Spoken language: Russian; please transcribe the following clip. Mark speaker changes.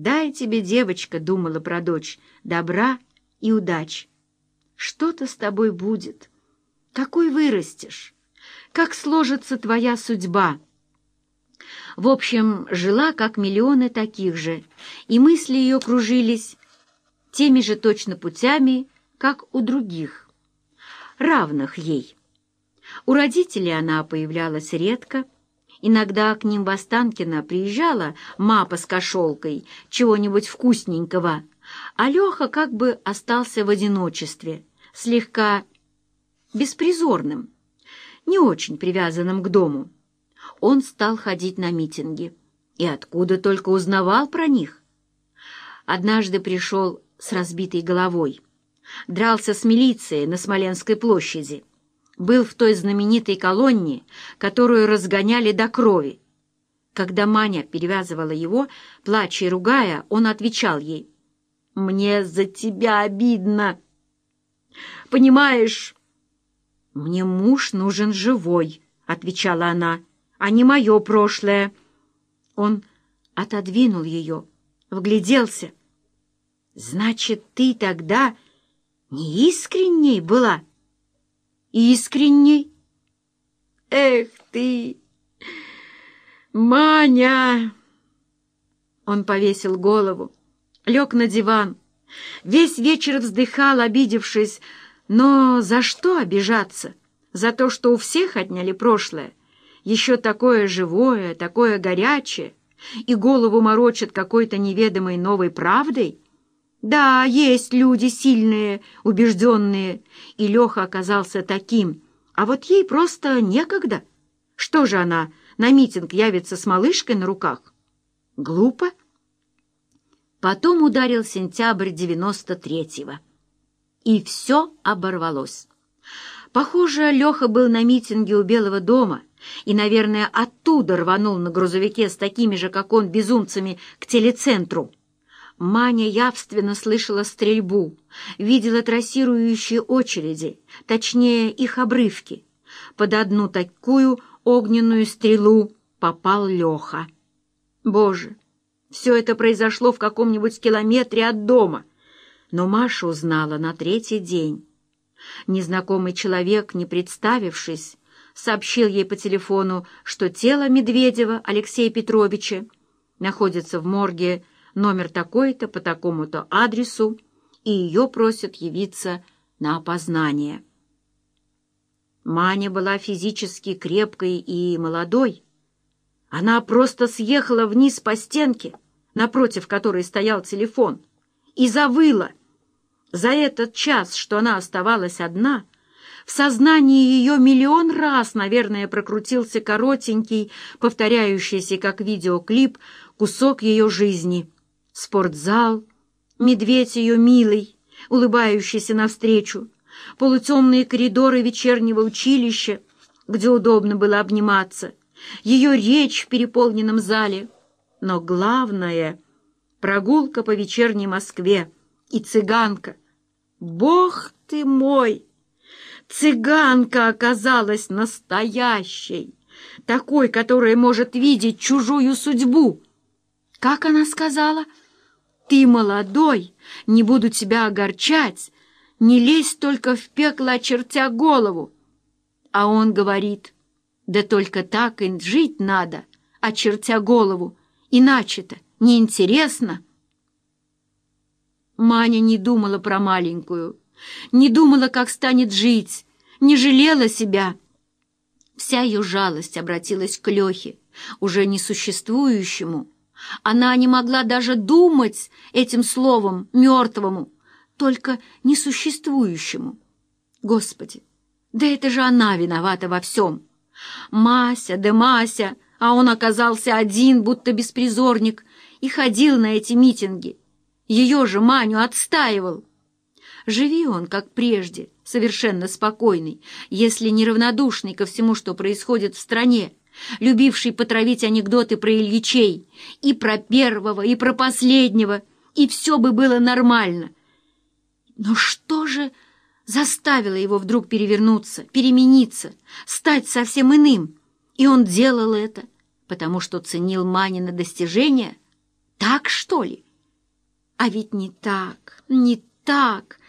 Speaker 1: «Дай тебе, девочка», — думала про дочь, — «добра и удач. Что-то с тобой будет. Какой вырастешь? Как сложится твоя судьба?» В общем, жила, как миллионы таких же, и мысли ее кружились теми же точно путями, как у других, равных ей. У родителей она появлялась редко, Иногда к ним в Останкино приезжала мапа с кошелкой, чего-нибудь вкусненького, а Леха как бы остался в одиночестве, слегка беспризорным, не очень привязанным к дому. Он стал ходить на митинги и откуда только узнавал про них. Однажды пришел с разбитой головой, дрался с милицией на Смоленской площади был в той знаменитой колонне, которую разгоняли до крови. Когда Маня перевязывала его, плача и ругая, он отвечал ей, «Мне за тебя обидно. Понимаешь, мне муж нужен живой», — отвечала она, «а не мое прошлое». Он отодвинул ее, вгляделся. «Значит, ты тогда неискренней была?» Искренней. Эх ты, Маня! Он повесил голову, лег на диван, весь вечер вздыхал, обидевшись, но за что обижаться? За то, что у всех отняли прошлое, еще такое живое, такое горячее, и голову морочат какой-то неведомой новой правдой? Да, есть люди сильные, убежденные, и Леха оказался таким, а вот ей просто некогда. Что же она на митинг явится с малышкой на руках? Глупо. Потом ударил сентябрь девяносто третьего, и все оборвалось. Похоже, Леха был на митинге у Белого дома и, наверное, оттуда рванул на грузовике с такими же, как он, безумцами к телецентру. Маня явственно слышала стрельбу, видела трассирующие очереди, точнее их обрывки. Под одну такую огненную стрелу попал Леха. Боже, все это произошло в каком-нибудь километре от дома. Но Маша узнала на третий день. Незнакомый человек, не представившись, сообщил ей по телефону, что тело Медведева Алексея Петровича находится в морге номер такой-то по такому-то адресу, и ее просят явиться на опознание. Маня была физически крепкой и молодой. Она просто съехала вниз по стенке, напротив которой стоял телефон, и завыла. За этот час, что она оставалась одна, в сознании ее миллион раз, наверное, прокрутился коротенький, повторяющийся как видеоклип, кусок ее жизни — спортзал, медведь ее милый, улыбающийся навстречу, полутемные коридоры вечернего училища, где удобно было обниматься, ее речь в переполненном зале. Но главное — прогулка по вечерней Москве и цыганка. Бог ты мой! Цыганка оказалась настоящей, такой, которая может видеть чужую судьбу. Как она сказала — ты молодой, не буду тебя огорчать, не лезь только в пекло, очертя голову. А он говорит, да только так и жить надо, очертя голову, иначе-то неинтересно. Маня не думала про маленькую, не думала, как станет жить, не жалела себя. Вся ее жалость обратилась к Лехе, уже несуществующему, она не могла даже думать этим словом мертвому, только несуществующему. Господи, да это же она виновата во всем. Мася, да Мася, а он оказался один, будто беспризорник, и ходил на эти митинги. Ее же Маню отстаивал. Живи он, как прежде, совершенно спокойный, если неравнодушный ко всему, что происходит в стране, любивший потравить анекдоты про Ильичей, и про первого, и про последнего, и все бы было нормально. Но что же заставило его вдруг перевернуться, перемениться, стать совсем иным? И он делал это, потому что ценил Манина достижения? Так, что ли? А ведь не так, не так.